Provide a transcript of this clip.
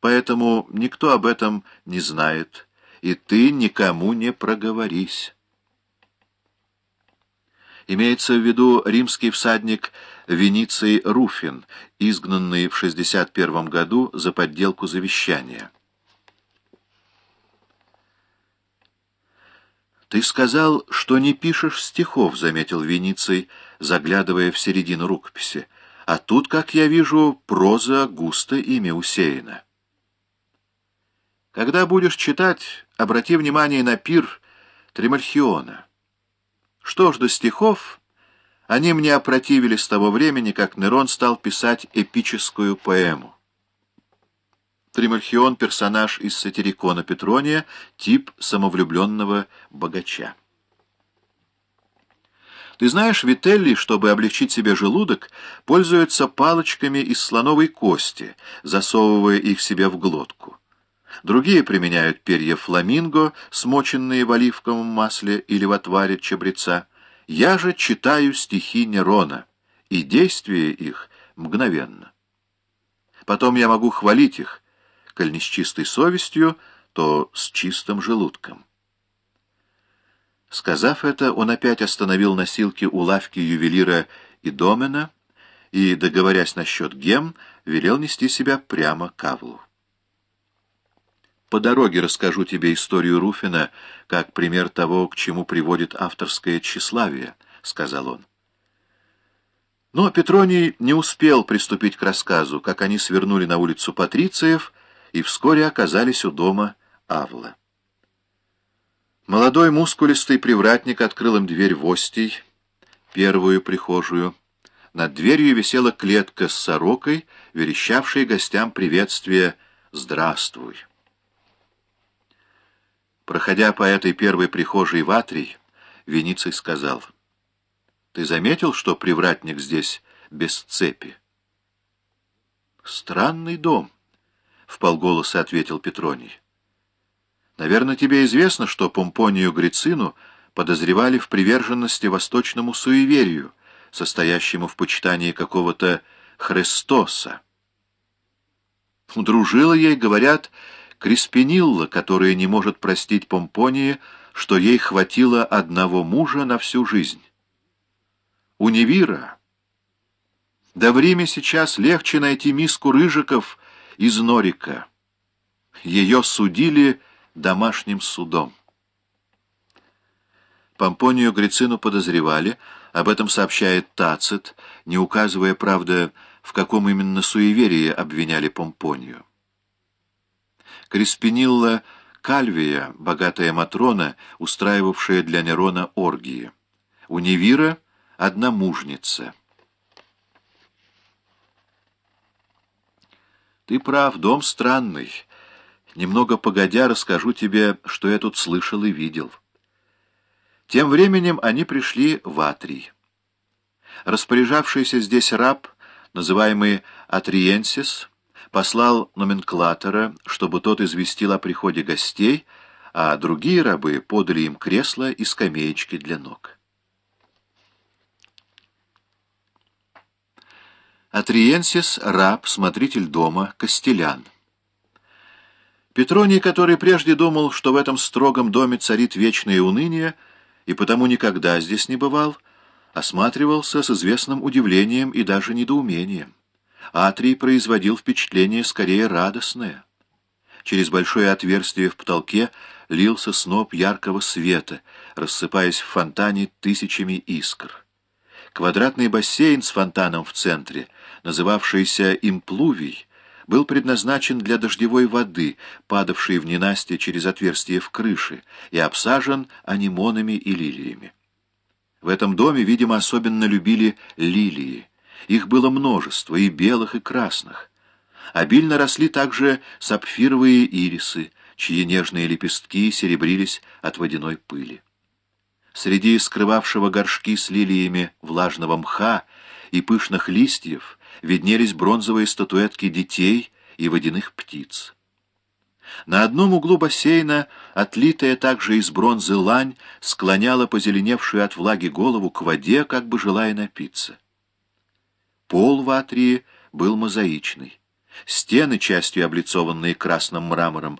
поэтому никто об этом не знает, и ты никому не проговорись. Имеется в виду римский всадник Вениций Руфин, изгнанный в 61 году за подделку завещания. «Ты сказал, что не пишешь стихов», — заметил Вениций, заглядывая в середину рукописи. «А тут, как я вижу, проза густо ими усеяна». «Когда будешь читать, обрати внимание на пир Тремальхиона». Что ж до стихов, они мне опротивили с того времени, как Нерон стал писать эпическую поэму. Тримальхион — персонаж из сатирикона Петрония, тип самовлюбленного богача. Ты знаешь, Вителли, чтобы облегчить себе желудок, пользуется палочками из слоновой кости, засовывая их себе в глотку. Другие применяют перья фламинго, смоченные в оливковом масле или в отваре чабреца. Я же читаю стихи Нерона, и действие их мгновенно. Потом я могу хвалить их, коль не с чистой совестью, то с чистым желудком. Сказав это, он опять остановил носилки у лавки ювелира и домена и, договорясь насчет гем, велел нести себя прямо к Авлу. По дороге расскажу тебе историю Руфина, как пример того, к чему приводит авторское тщеславие, — сказал он. Но Петроний не успел приступить к рассказу, как они свернули на улицу Патрициев и вскоре оказались у дома Авла. Молодой мускулистый привратник открыл им дверь в Остий, первую прихожую. Над дверью висела клетка с сорокой, верещавшей гостям приветствие «Здравствуй». Проходя по этой первой прихожей в Атрий, Вениций сказал, «Ты заметил, что привратник здесь без цепи?» «Странный дом», — вполголоса ответил Петроний. «Наверное, тебе известно, что Помпонию Грицину подозревали в приверженности восточному суеверию, состоящему в почитании какого-то Христоса. Дружила ей, говорят, — Криспинилла, которая не может простить Помпонии, что ей хватило одного мужа на всю жизнь. Унивира. Да в Риме сейчас легче найти миску рыжиков из Норика. Ее судили домашним судом. Помпонию Грицину подозревали, об этом сообщает Тацит, не указывая, правда, в каком именно суеверии обвиняли Помпонию. Креспинилла Кальвия, богатая Матрона, устраивавшая для Нерона оргии. У Невира — одна мужница. Ты прав, дом странный. Немного погодя расскажу тебе, что я тут слышал и видел. Тем временем они пришли в Атрий. Распоряжавшийся здесь раб, называемый Атриенсис, послал номенклатора, чтобы тот известил о приходе гостей, а другие рабы подали им кресла и скамеечки для ног. Атриенсис — раб, смотритель дома, костелян. Петроний, который прежде думал, что в этом строгом доме царит вечное уныние, и потому никогда здесь не бывал, осматривался с известным удивлением и даже недоумением. Атрий производил впечатление скорее радостное. Через большое отверстие в потолке лился сноп яркого света, рассыпаясь в фонтане тысячами искр. Квадратный бассейн с фонтаном в центре, называвшийся имплувий, был предназначен для дождевой воды, падавшей в ненастье через отверстие в крыше, и обсажен анимонами и лилиями. В этом доме, видимо, особенно любили лилии. Их было множество, и белых, и красных. Обильно росли также сапфировые ирисы, чьи нежные лепестки серебрились от водяной пыли. Среди скрывавшего горшки с лилиями влажного мха и пышных листьев виднелись бронзовые статуэтки детей и водяных птиц. На одном углу бассейна, отлитая также из бронзы лань, склоняла позеленевшую от влаги голову к воде, как бы желая напиться. Пол в атрии был мозаичный. Стены, частью облицованные красным мрамором,